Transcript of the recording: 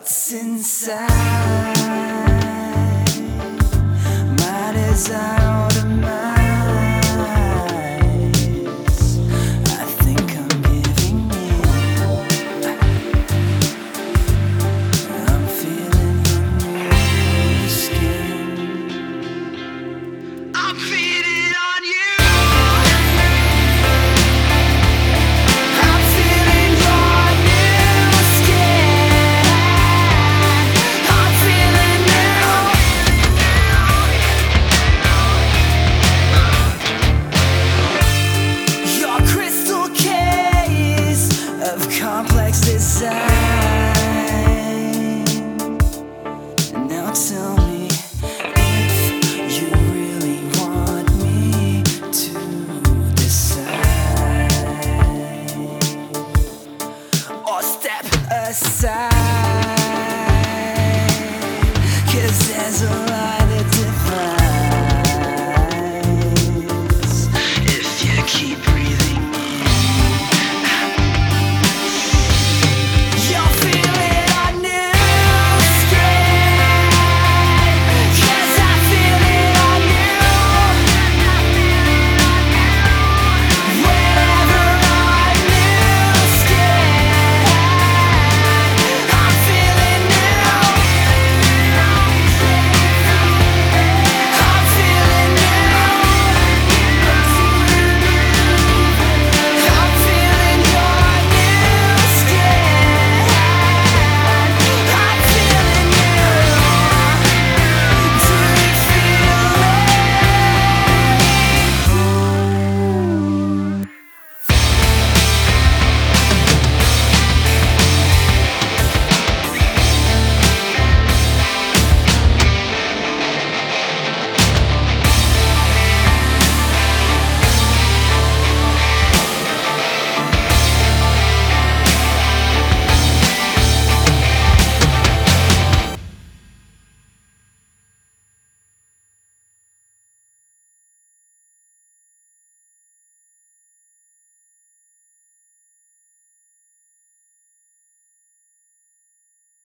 what's inside. My desire to complex design.